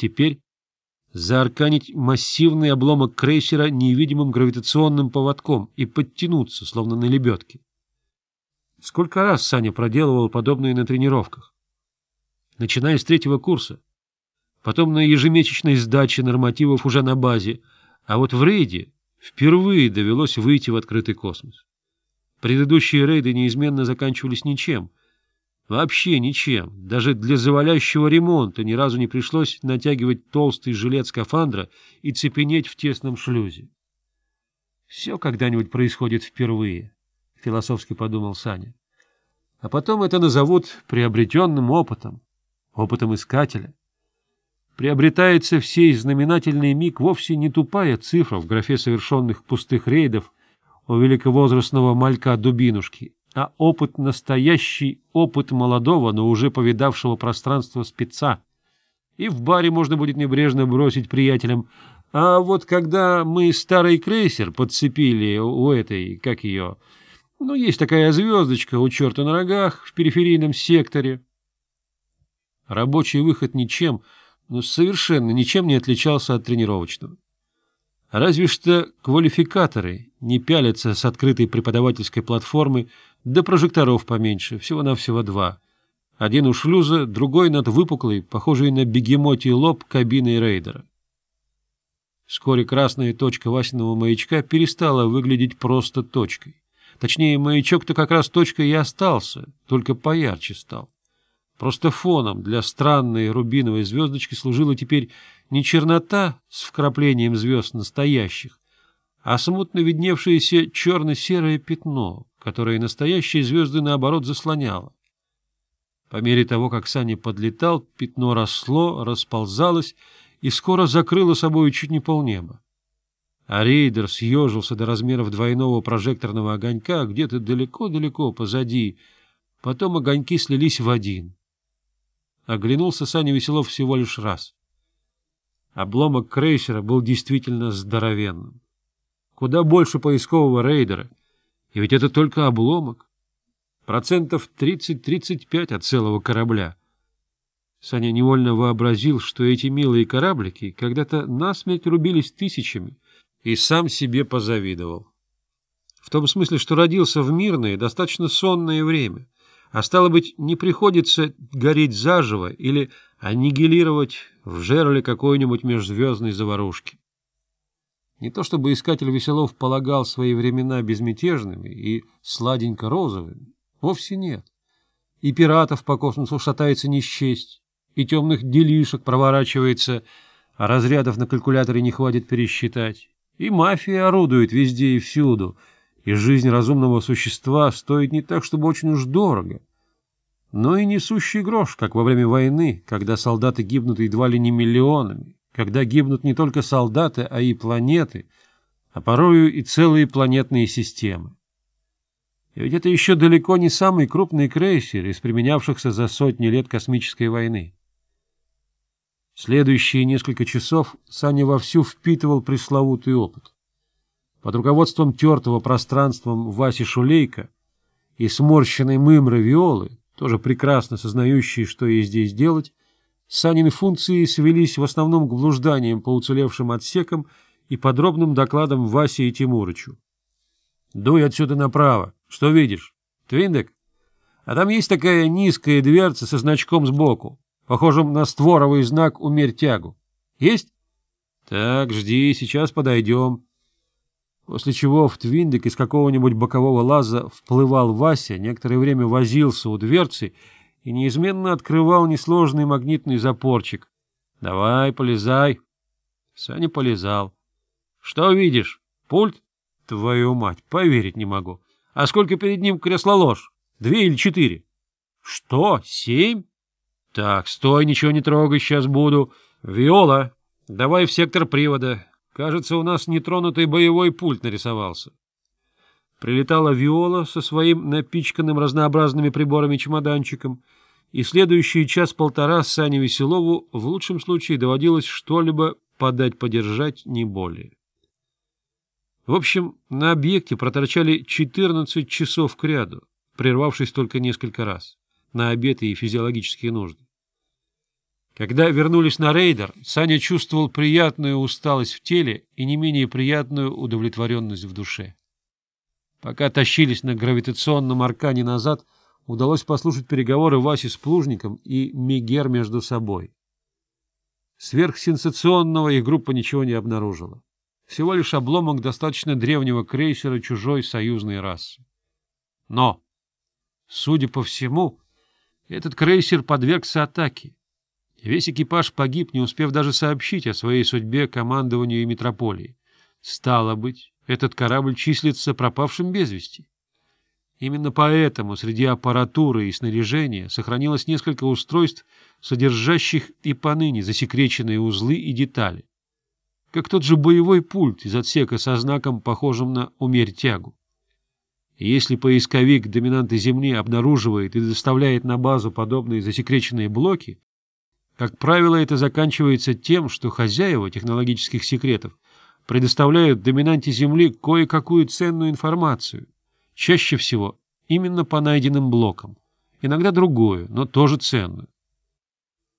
Теперь заарканить массивный обломок крейсера невидимым гравитационным поводком и подтянуться, словно на лебедке. Сколько раз Саня проделывал подобное на тренировках? Начиная с третьего курса. Потом на ежемесячной сдаче нормативов уже на базе. А вот в рейде впервые довелось выйти в открытый космос. Предыдущие рейды неизменно заканчивались ничем — Вообще ничем. Даже для завалящего ремонта ни разу не пришлось натягивать толстый жилет скафандра и цепенеть в тесном шлюзе. «Все когда-нибудь происходит впервые», — философски подумал Саня. «А потом это назовут приобретенным опытом, опытом искателя. Приобретается в сей знаменательный миг вовсе не тупая цифра в графе совершенных пустых рейдов у великовозрастного малька Дубинушки» а опыт настоящий, опыт молодого, но уже повидавшего пространство спеца. И в баре можно будет небрежно бросить приятелям. А вот когда мы старый крейсер подцепили у этой, как ее... Ну, есть такая звездочка у черта на рогах в периферийном секторе. Рабочий выход ничем, ну, совершенно ничем не отличался от тренировочного. Разве что квалификаторы не пялятся с открытой преподавательской платформы до прожекторов поменьше, всего-навсего два. Один у шлюза, другой над выпуклой, похожей на бегемотий лоб кабины рейдера. Вскоре красная точка Васиного маячка перестала выглядеть просто точкой. Точнее, маячок-то как раз точкой и остался, только поярче стал. Просто фоном для странной рубиновой звездочки служила теперь не чернота с вкраплением звезд настоящих, а смутно видневшееся черно-серое пятно, которое настоящие звезды, наоборот, заслоняло. По мере того, как Саня подлетал, пятно росло, расползалось и скоро закрыло собой чуть не полнеба. А рейдер съежился до размеров двойного прожекторного огонька где-то далеко-далеко позади, потом огоньки слились в один — Оглянулся Саня Веселов всего лишь раз. Обломок крейсера был действительно здоровенным. Куда больше поискового рейдера. И ведь это только обломок. Процентов 30-35 от целого корабля. Саня невольно вообразил, что эти милые кораблики когда-то насмерть рубились тысячами, и сам себе позавидовал. В том смысле, что родился в мирное, достаточно сонное время — а стало быть, не приходится гореть заживо или аннигилировать в жерле какой-нибудь межзвездной заварушки. Не то чтобы искатель Веселов полагал свои времена безмятежными и сладенько-розовыми, вовсе нет. И пиратов по космосу шатается не счесть, и темных делишек проворачивается, а разрядов на калькуляторе не хватит пересчитать, и мафия орудует везде и всюду — и жизнь разумного существа стоит не так, чтобы очень уж дорого, но и несущий грош, как во время войны, когда солдаты гибнут едва ли не миллионами, когда гибнут не только солдаты, а и планеты, а порою и целые планетные системы. И ведь это еще далеко не самый крупный крейсер из применявшихся за сотни лет космической войны. Следующие несколько часов Саня вовсю впитывал пресловутый опыт. Под руководством тертого пространством Васи Шулейка и сморщенной мымры Виолы, тоже прекрасно сознающие, что ей здесь делать, Санины функции свелись в основном к блужданиям по уцелевшим отсекам и подробным докладам Васе и Тимурычу. «Дуй отсюда направо. Что видишь? Твиндек? А там есть такая низкая дверца со значком сбоку, похожим на створовый знак «Умерь тягу». Есть? Так, жди, сейчас подойдем» после чего в Твиндик из какого-нибудь бокового лаза вплывал Вася, некоторое время возился у дверцы и неизменно открывал несложный магнитный запорчик. — Давай, полезай. Саня полезал. — Что видишь? Пульт? — Твою мать, поверить не могу. — А сколько перед ним кресло-ложь? Две или четыре? — Что, семь? — Так, стой, ничего не трогай, сейчас буду. — Виола, давай в сектор привода. Кажется, у нас нетронутый боевой пульт нарисовался. Прилетала Виола со своим напичканным разнообразными приборами чемоданчиком, и следующие час-полтора Сане Веселову в лучшем случае доводилось что-либо подать-подержать не более. В общем, на объекте проторчали 14 часов кряду, прервавшись только несколько раз, на обеды и физиологические нужды. Когда вернулись на рейдер, Саня чувствовал приятную усталость в теле и не менее приятную удовлетворенность в душе. Пока тащились на гравитационном аркане назад, удалось послушать переговоры Васи с Плужником и Мегер между собой. Сверхсенсационного их группа ничего не обнаружила. Всего лишь обломок достаточно древнего крейсера чужой союзной расы. Но, судя по всему, этот крейсер подвергся атаке. Весь экипаж погиб, не успев даже сообщить о своей судьбе командованию и метрополии. Стало быть, этот корабль числится пропавшим без вести. Именно поэтому среди аппаратуры и снаряжения сохранилось несколько устройств, содержащих и поныне засекреченные узлы и детали. Как тот же боевой пульт из отсека со знаком, похожим на «умерь тягу». Если поисковик доминанты Земли обнаруживает и доставляет на базу подобные засекреченные блоки, как правило, это заканчивается тем, что хозяева технологических секретов предоставляют доминанте Земли кое-какую ценную информацию, чаще всего именно по найденным блокам, иногда другую, но тоже ценную.